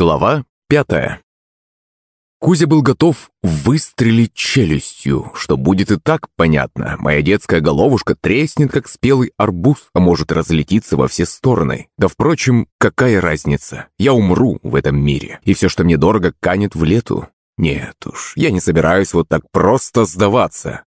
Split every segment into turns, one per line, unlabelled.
Глава пятая. Кузя был готов выстрелить челюстью, что будет и так понятно. Моя детская головушка треснет, как спелый арбуз, а может разлетиться во все стороны. Да, впрочем, какая разница? Я умру в этом мире, и все, что мне дорого, канет в лету. Нет уж, я не собираюсь вот так просто сдаваться.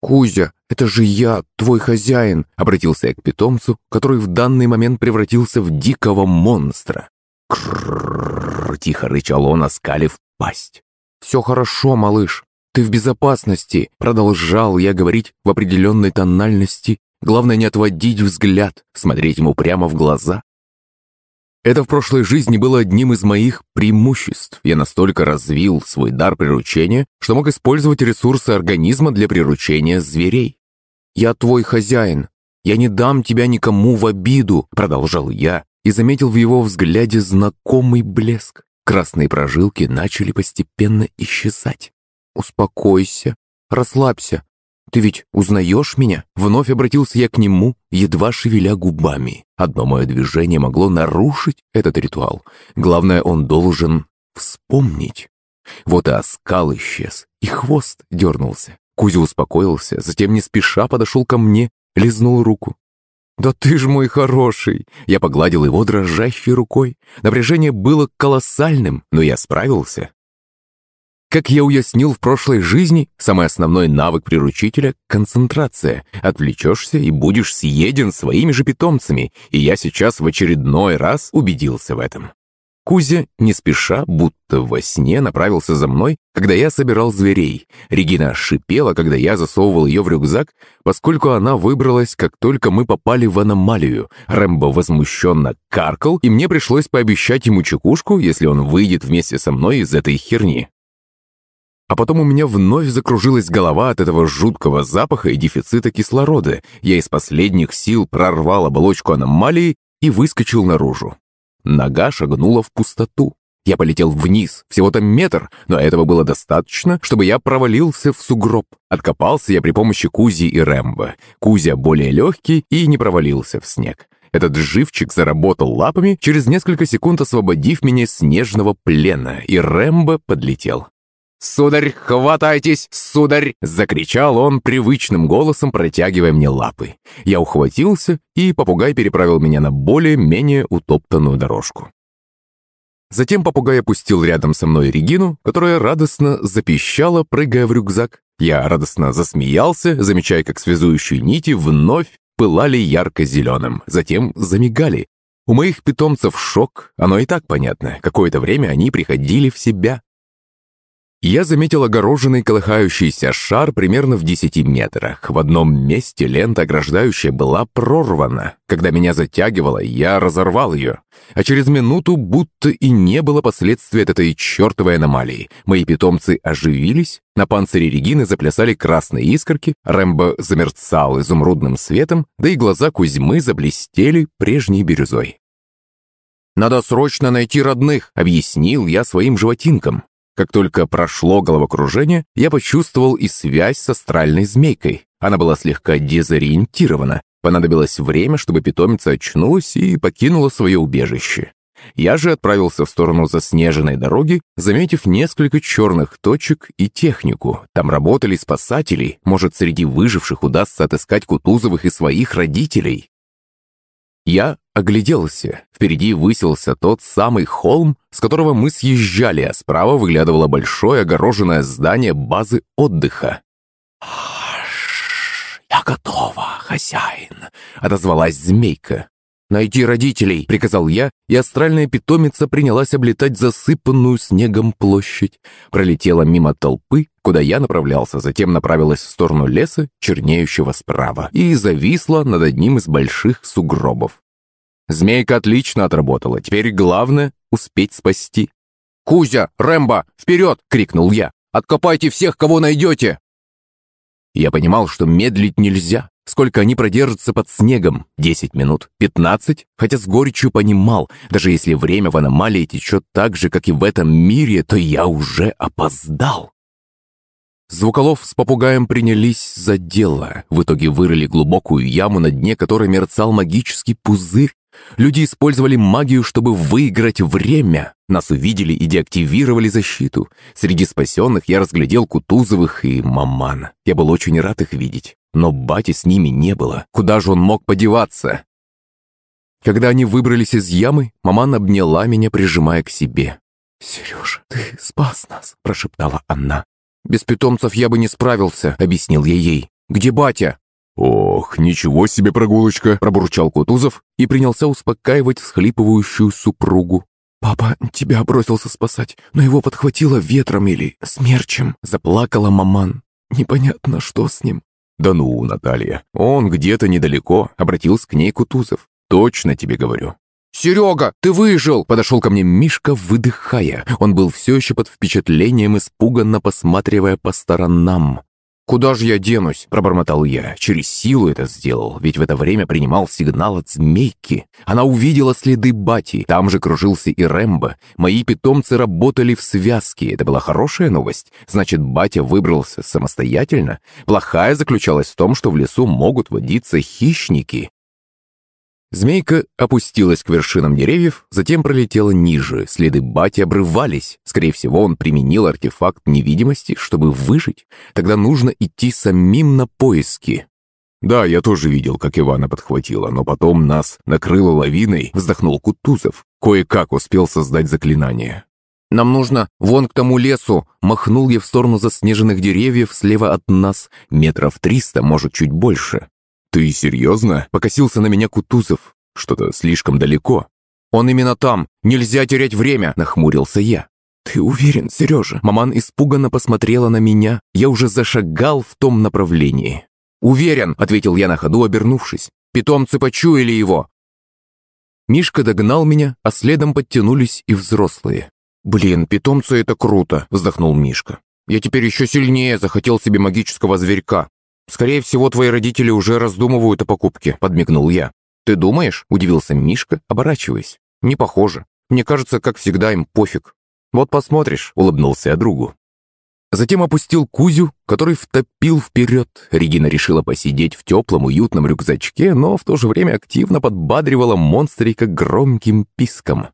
«Кузя, это же я, твой хозяин!» Обратился я к питомцу, который в данный момент превратился в дикого монстра. «Крррррр!» — тихо рычал он, оскалив пасть. «Все хорошо, малыш. Ты в безопасности!» — продолжал я говорить в определенной тональности. Главное не отводить взгляд, смотреть ему прямо в глаза. Это в прошлой жизни было одним из моих преимуществ. Я настолько развил свой дар приручения, что мог использовать ресурсы организма для приручения зверей. «Я твой хозяин. Я не дам тебя никому в обиду», — продолжал я, и заметил в его взгляде знакомый блеск. Красные прожилки начали постепенно исчезать. «Успокойся, расслабься. Ты ведь узнаешь меня?» Вновь обратился я к нему, едва шевеля губами. Одно мое движение могло нарушить этот ритуал. Главное, он должен вспомнить. Вот и оскал исчез, и хвост дернулся. Кузя успокоился, затем не спеша подошел ко мне, лизнул руку. «Да ты ж мой хороший!» Я погладил его дрожащей рукой. Напряжение было колоссальным, но я справился. Как я уяснил в прошлой жизни, самый основной навык приручителя — концентрация. Отвлечешься и будешь съеден своими же питомцами, и я сейчас в очередной раз убедился в этом. Кузя, не спеша, будто во сне, направился за мной, когда я собирал зверей. Регина шипела, когда я засовывал ее в рюкзак, поскольку она выбралась, как только мы попали в аномалию. Рэмбо возмущенно каркал, и мне пришлось пообещать ему чекушку, если он выйдет вместе со мной из этой херни. А потом у меня вновь закружилась голова от этого жуткого запаха и дефицита кислорода. Я из последних сил прорвал оболочку аномалии и выскочил наружу. Нога шагнула в пустоту. Я полетел вниз, всего-то метр, но этого было достаточно, чтобы я провалился в сугроб. Откопался я при помощи Кузи и Рэмбо. Кузя более легкий и не провалился в снег. Этот живчик заработал лапами, через несколько секунд освободив меня снежного плена, и Рэмбо подлетел. «Сударь, хватайтесь, сударь!» — закричал он привычным голосом, протягивая мне лапы. Я ухватился, и попугай переправил меня на более-менее утоптанную дорожку. Затем попугай опустил рядом со мной Регину, которая радостно запищала, прыгая в рюкзак. Я радостно засмеялся, замечая, как связующие нити вновь пылали ярко-зеленым, затем замигали. У моих питомцев шок, оно и так понятно. Какое-то время они приходили в себя. Я заметил огороженный колыхающийся шар примерно в десяти метрах. В одном месте лента ограждающая была прорвана. Когда меня затягивало, я разорвал ее. А через минуту будто и не было последствий от этой чертовой аномалии. Мои питомцы оживились, на панцире Регины заплясали красные искорки, Рэмбо замерцал изумрудным светом, да и глаза Кузьмы заблестели прежней бирюзой. «Надо срочно найти родных», — объяснил я своим животинкам. Как только прошло головокружение, я почувствовал и связь с астральной змейкой. Она была слегка дезориентирована. Понадобилось время, чтобы питомица очнулась и покинула свое убежище. Я же отправился в сторону заснеженной дороги, заметив несколько черных точек и технику. Там работали спасатели, может, среди выживших удастся отыскать Кутузовых и своих родителей. Я огляделся. Впереди высился тот самый холм, с которого мы съезжали, а справа выглядывало большое огороженное здание базы отдыха. «Я готова, хозяин», — отозвалась змейка. «Найди родителей», — приказал я, и астральная питомица принялась облетать засыпанную снегом площадь. Пролетела мимо толпы, куда я направлялся, затем направилась в сторону леса, чернеющего справа, и зависла над одним из больших сугробов. Змейка отлично отработала, теперь главное — успеть спасти. «Кузя! Рэмбо! Вперед!» — крикнул я. «Откопайте всех, кого найдете!» Я понимал, что медлить нельзя. Сколько они продержатся под снегом? Десять минут? Пятнадцать? Хотя с горечью понимал, даже если время в аномалии течет так же, как и в этом мире, то я уже опоздал. Звуколов с попугаем принялись за дело. В итоге вырыли глубокую яму, на дне которой мерцал магический пузырь. Люди использовали магию, чтобы выиграть время. Нас увидели и деактивировали защиту. Среди спасенных я разглядел Кутузовых и Маман. Я был очень рад их видеть. Но бати с ними не было. Куда же он мог подеваться? Когда они выбрались из ямы, Маман обняла меня, прижимая к себе. «Сережа, ты спас нас», – прошептала она. «Без питомцев я бы не справился», – объяснил я ей. «Где батя?»
«Ох, ничего себе прогулочка!» – пробурчал Кутузов и принялся успокаивать всхлипывающую супругу.
«Папа тебя бросился спасать, но его подхватило ветром или смерчем», – заплакала маман. «Непонятно, что с ним».
«Да ну, Наталья, он где-то недалеко», – обратился к ней Кутузов. «Точно тебе говорю».
«Серега, ты выжил!» – подошел ко мне Мишка, выдыхая. Он был все еще под впечатлением, испуганно посматривая по сторонам. «Куда же я денусь?» – пробормотал я. Через силу это сделал, ведь в это время принимал сигнал от змейки. Она увидела следы Бати, там же кружился и Рэмбо. Мои питомцы работали в связке, это была хорошая новость. Значит, Батя выбрался самостоятельно. Плохая заключалась в том, что в лесу могут водиться хищники. Змейка опустилась к вершинам деревьев, затем пролетела ниже. Следы Бати обрывались. Скорее всего, он применил артефакт невидимости, чтобы выжить. Тогда нужно идти самим на поиски.
«Да, я тоже видел, как Ивана подхватила, но потом нас накрыло лавиной», — вздохнул Кутузов. Кое-как успел создать заклинание.
«Нам нужно вон к тому лесу!» Махнул я в сторону заснеженных деревьев слева от нас. Метров триста, может, чуть больше.
«Ты серьезно?» – покосился на меня Кутузов. «Что-то слишком далеко».
«Он именно там! Нельзя терять время!» – нахмурился я. «Ты уверен, Сережа?» Маман испуганно посмотрела на меня. Я уже зашагал в том направлении. «Уверен!» – ответил я на ходу, обернувшись. «Питомцы почуяли его!» Мишка догнал меня, а следом подтянулись и взрослые. «Блин, питомцы – это круто!» – вздохнул Мишка. «Я теперь еще сильнее захотел себе магического зверька. «Скорее всего, твои родители уже раздумывают о покупке», — подмигнул я. «Ты думаешь?» — удивился Мишка, оборачиваясь. «Не похоже. Мне кажется, как всегда, им пофиг». «Вот посмотришь», — улыбнулся я другу. Затем опустил Кузю, который втопил вперед. Регина решила посидеть в теплом, уютном рюкзачке, но в то же время активно подбадривала монстрика громким писком.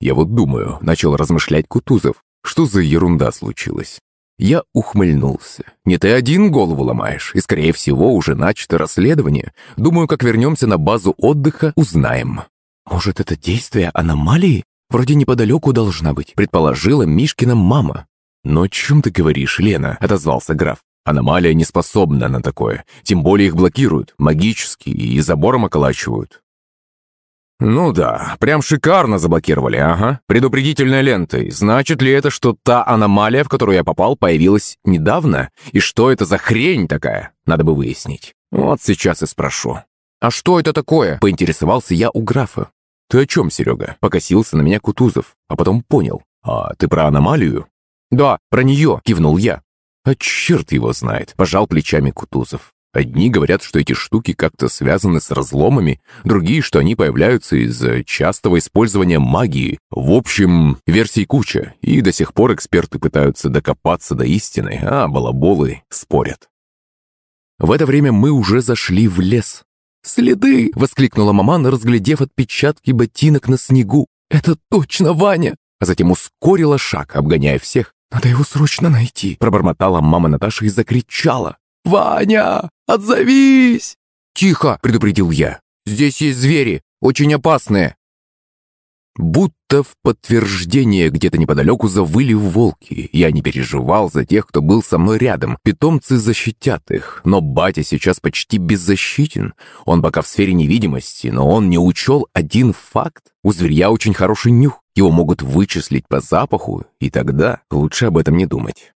«Я вот думаю», — начал размышлять Кутузов, — «что за ерунда случилась? Я ухмыльнулся. «Не ты один голову ломаешь, и, скорее всего, уже начато расследование. Думаю, как вернемся на базу отдыха, узнаем». «Может, это действие аномалии? Вроде неподалеку должна быть», предположила Мишкина мама. «Но о чем ты говоришь, Лена?» – отозвался граф. «Аномалия не способна на такое. Тем более их блокируют, магически, и забором околачивают. «Ну да, прям шикарно заблокировали, ага. Предупредительной лентой. Значит ли это, что та аномалия, в которую я попал, появилась недавно? И что это за хрень такая? Надо бы выяснить. Вот сейчас и спрошу». «А что это такое?» – поинтересовался я у графа. «Ты о чем, Серега?» – покосился на меня Кутузов, а потом понял. «А ты про аномалию?» «Да, про нее», – кивнул я. «А черт его знает», – пожал плечами Кутузов. Одни говорят, что эти штуки как-то связаны с разломами, другие, что они появляются из-за частого использования магии. В общем, версий куча, и до сих пор эксперты пытаются докопаться до истины, а балаболы спорят. В это время мы уже зашли в лес. «Следы!» — воскликнула маман, разглядев отпечатки ботинок на снегу. «Это точно Ваня!» А затем ускорила шаг, обгоняя всех. «Надо его срочно найти!» — пробормотала мама Наташа и закричала. «Ваня, отзовись!» «Тихо!» — предупредил я. «Здесь есть звери, очень опасные!» Будто в подтверждение где-то неподалеку завыли волки. Я не переживал за тех, кто был со мной рядом. Питомцы защитят их. Но батя сейчас почти беззащитен. Он пока в сфере невидимости, но он не учел один факт. У зверя очень хороший нюх. Его могут вычислить по запаху, и тогда лучше об этом не думать.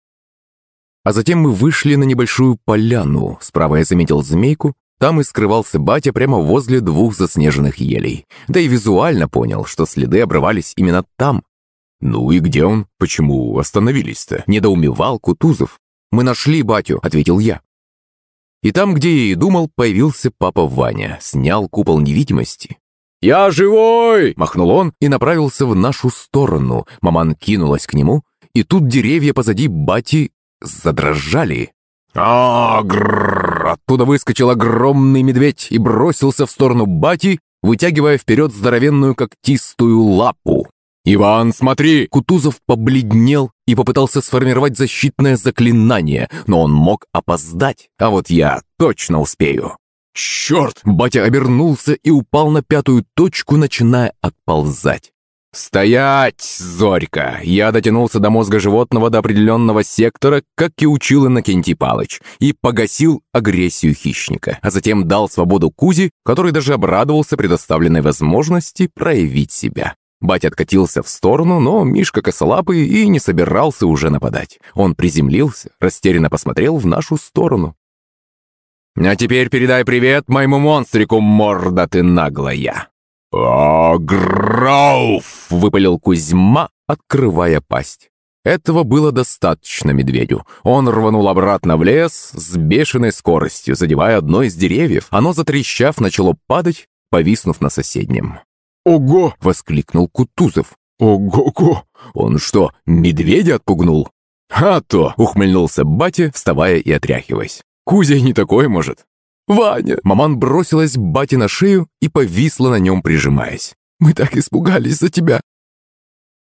А затем мы вышли на небольшую поляну. Справа я заметил змейку. Там и скрывался батя прямо возле двух заснеженных елей. Да и визуально понял, что следы обрывались именно там. «Ну и где он? Почему остановились-то?» – недоумевал Кутузов. «Мы нашли батю», – ответил я. И там, где я и думал, появился папа Ваня, снял купол невидимости. «Я живой!» – махнул он и направился в нашу сторону. Маман кинулась к нему, и тут деревья позади бати задрожали. а Оттуда выскочил огромный медведь и бросился в сторону Бати. вытягивая вперед здоровенную когтистую лапу. «Иван, смотри!» Кутузов побледнел и попытался сформировать защитное заклинание, но он мог опоздать, а вот я точно успею. «Черт!» Батя обернулся и упал на пятую точку, начиная отползать. «Стоять, Зорька!» Я дотянулся до мозга животного до определенного сектора, как и учил Иннокентий Палыч, и погасил агрессию хищника, а затем дал свободу Кузе, который даже обрадовался предоставленной возможности проявить себя. Батя откатился в сторону, но Мишка косолапый и не собирался уже нападать. Он приземлился, растерянно посмотрел в нашу сторону. «А теперь передай привет моему монстрику, морда ты наглая!» «О, Грауф!» — выпалил Кузьма, открывая пасть. Этого было достаточно медведю. Он рванул обратно в лес с бешеной скоростью, задевая одно из деревьев. Оно, затрещав, начало падать, повиснув на соседнем.
«Ого!»
— воскликнул Кутузов.
«Ого-го!
Он что, медведя отпугнул?» «А то!» — ухмыльнулся батя, вставая и отряхиваясь. «Кузя не такой может!» «Ваня!» Маман бросилась бате на шею и повисла на нем, прижимаясь. «Мы так испугались за тебя!»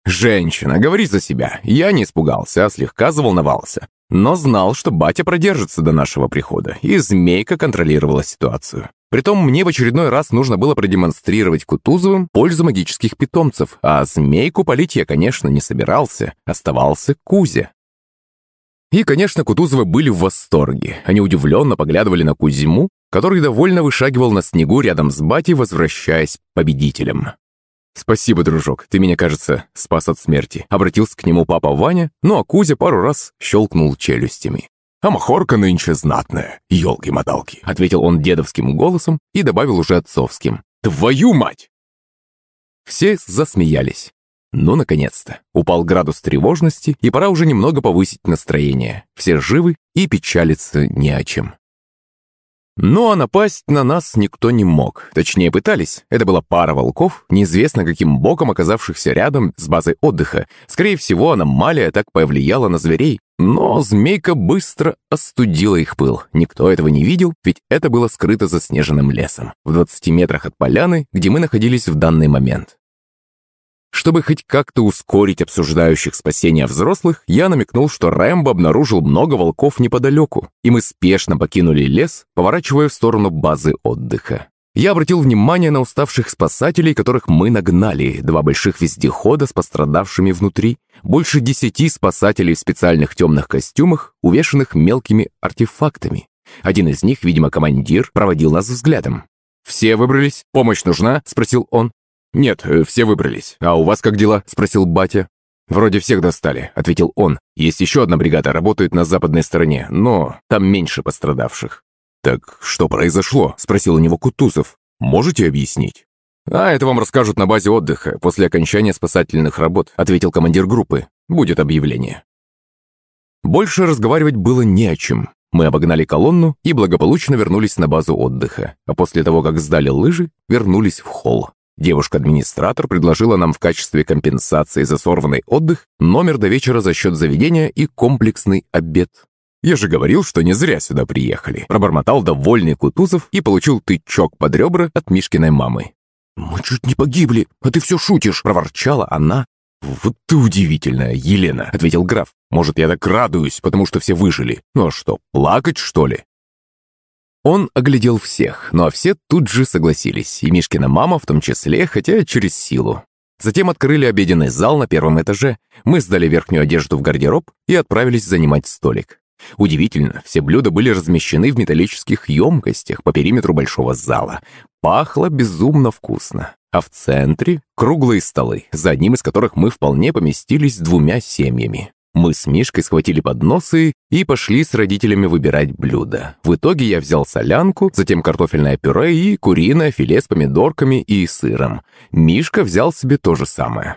«Женщина, говори за себя. Я не испугался, а слегка заволновался. Но знал, что батя продержится до нашего прихода, и змейка контролировала ситуацию. Притом мне в очередной раз нужно было продемонстрировать Кутузовым пользу магических питомцев, а змейку полить я, конечно, не собирался. Оставался Кузя. И, конечно, Кутузовы были в восторге. Они удивленно поглядывали на Кузьму, который довольно вышагивал на снегу рядом с батей, возвращаясь победителем. «Спасибо, дружок, ты меня, кажется, спас от смерти», — обратился к нему папа Ваня, ну а Кузя пару раз щелкнул челюстями. «А махорка нынче знатная, елки-моталки», — ответил он дедовским голосом и добавил уже отцовским. «Твою мать!» Все засмеялись. Ну, наконец-то. Упал градус тревожности, и пора уже немного повысить настроение. Все живы и печалиться не о чем. Ну а напасть на нас никто не мог. Точнее, пытались. Это была пара волков, неизвестно каким боком оказавшихся рядом с базой отдыха. Скорее всего, аномалия так повлияла на зверей. Но змейка быстро остудила их пыл. Никто этого не видел, ведь это было скрыто заснеженным лесом. В 20 метрах от поляны, где мы находились в данный момент. Чтобы хоть как-то ускорить обсуждающих спасения взрослых, я намекнул, что Рэмбо обнаружил много волков неподалеку, и мы спешно покинули лес, поворачивая в сторону базы отдыха. Я обратил внимание на уставших спасателей, которых мы нагнали, два больших вездехода с пострадавшими внутри, больше десяти спасателей в специальных темных костюмах, увешанных мелкими артефактами. Один из них, видимо, командир, проводил нас взглядом. «Все выбрались? Помощь нужна?» – спросил он. «Нет, э, все выбрались. А у вас как дела?» – спросил батя. «Вроде всех достали», – ответил он. «Есть еще одна бригада, работает на западной стороне, но там меньше пострадавших». «Так что произошло?» – спросил у него Кутузов. «Можете объяснить?» «А это вам расскажут на базе отдыха после окончания спасательных работ», – ответил командир группы. «Будет объявление». Больше разговаривать было не о чем. Мы обогнали колонну и благополучно вернулись на базу отдыха, а после того, как сдали лыжи, вернулись в холл. Девушка-администратор предложила нам в качестве компенсации за сорванный отдых номер до вечера за счет заведения и комплексный обед. Я же говорил, что не зря сюда приехали. Пробормотал довольный Кутузов и получил тычок под ребра от Мишкиной мамы. «Мы чуть не погибли, а ты все шутишь!» – проворчала она. «Вот ты удивительная, Елена!» – ответил граф. «Может, я так радуюсь, потому что все выжили. Ну а что, плакать, что ли?» Он оглядел всех, но все тут же согласились, и Мишкина мама в том числе, хотя через силу. Затем открыли обеденный зал на первом этаже, мы сдали верхнюю одежду в гардероб и отправились занимать столик. Удивительно, все блюда были размещены в металлических емкостях по периметру большого зала. Пахло безумно вкусно. А в центре – круглые столы, за одним из которых мы вполне поместились двумя семьями. Мы с Мишкой схватили подносы и пошли с родителями выбирать блюда. В итоге я взял солянку, затем картофельное пюре и куриное филе с помидорками и сыром. Мишка взял себе то же самое.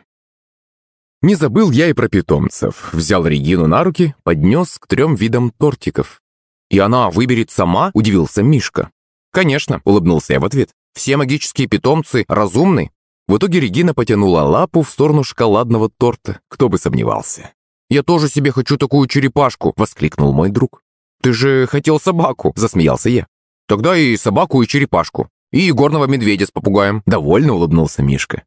Не забыл я и про питомцев. Взял Регину на руки, поднес к трем видам тортиков. «И она выберет сама?» – удивился Мишка. «Конечно», – улыбнулся я в ответ. «Все магические питомцы разумны». В итоге Регина потянула лапу в сторону шоколадного торта. Кто бы сомневался. «Я тоже себе хочу такую черепашку!» — воскликнул мой друг. «Ты же хотел собаку!» — засмеялся я. «Тогда и собаку, и черепашку. И горного медведя с попугаем». Довольно улыбнулся Мишка.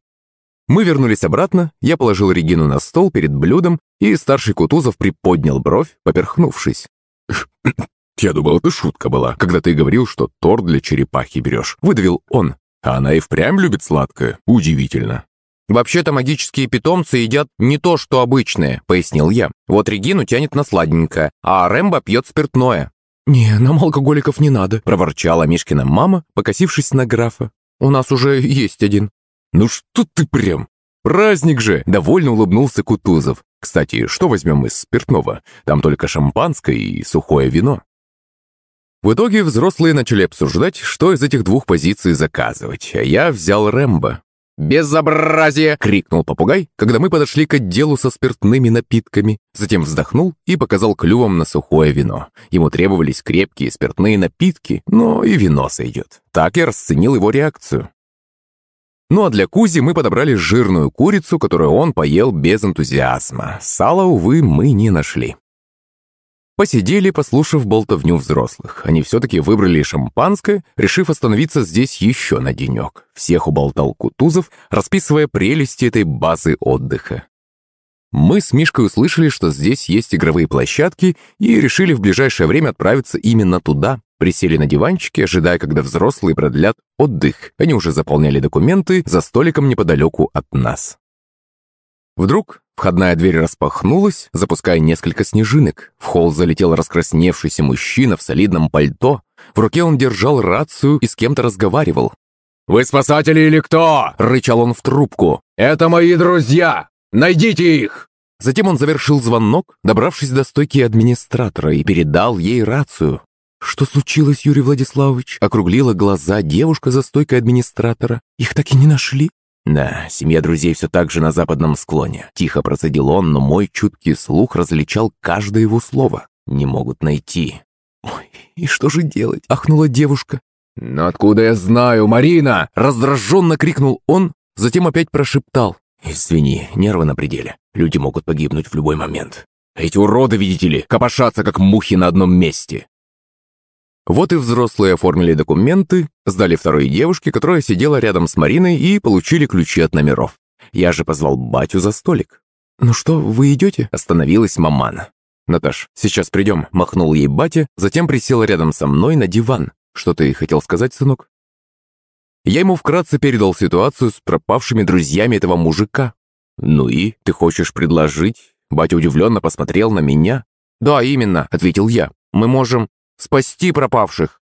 Мы вернулись обратно, я положил Регину на стол перед блюдом, и старший Кутузов приподнял бровь, поперхнувшись. «Я думал, это шутка была, когда ты говорил, что торт для черепахи берешь», — выдавил он. «А она и впрямь любит сладкое. Удивительно».
«Вообще-то магические питомцы едят не то, что обычные», — пояснил я. «Вот Регину тянет на сладенькое, а Рэмбо пьет спиртное».
«Не, нам алкоголиков не надо», — проворчала Мишкина мама, покосившись на графа. «У нас уже есть один». «Ну что ты прям? Праздник же!» – довольно улыбнулся Кутузов. «Кстати, что возьмем из спиртного? Там только шампанское и сухое вино». В итоге взрослые начали обсуждать, что из этих двух позиций заказывать, а я взял Рэмбо.
«Безобразие!» — крикнул попугай, когда мы подошли к отделу со спиртными напитками. Затем вздохнул и показал клювом на сухое вино. Ему требовались крепкие спиртные напитки, но и вино сойдет. Так я расценил его реакцию. Ну а для Кузи мы подобрали жирную курицу, которую он поел без энтузиазма. Сала, увы, мы не нашли. Посидели, послушав болтовню взрослых. Они все-таки выбрали шампанское, решив остановиться здесь еще на денек. Всех уболтал Кутузов, расписывая прелести этой базы отдыха. Мы с Мишкой услышали, что здесь есть игровые площадки, и решили в ближайшее время отправиться именно туда. Присели на диванчике, ожидая, когда взрослые продлят отдых. Они уже заполняли документы за столиком неподалеку от нас. Вдруг входная дверь распахнулась, запуская несколько снежинок. В холл залетел раскрасневшийся мужчина в солидном пальто. В руке он держал рацию и с кем-то разговаривал.
«Вы спасатели или кто?» – рычал он в трубку. «Это мои друзья! Найдите их!»
Затем он завершил звонок, добравшись до стойки администратора и передал ей рацию. «Что случилось, Юрий Владиславович?» Округлила глаза девушка за стойкой администратора. «Их так и не нашли?»
«Да, семья друзей все так же на западном склоне». Тихо процедил он, но мой чуткий слух различал каждое его слово. «Не могут найти».
«Ой, и что же делать?» – ахнула девушка.
«Но откуда я знаю, Марина?» – раздраженно крикнул он, затем опять прошептал.
«Извини, нервы на пределе. Люди могут погибнуть в любой момент. Эти уроды, видите ли, копошатся, как мухи на одном месте.
Вот и взрослые оформили документы, сдали второй девушке, которая сидела рядом с Мариной, и получили ключи от номеров. Я же позвал батю за столик. «Ну что, вы идете?» – остановилась мамана. «Наташ, сейчас придем», – махнул ей батя, затем присел рядом со мной на диван. «Что ты хотел сказать, сынок?» Я ему вкратце передал ситуацию с пропавшими друзьями этого мужика. «Ну и, ты хочешь предложить?» Батя удивленно посмотрел на меня. «Да, именно», — ответил я. «Мы можем спасти пропавших.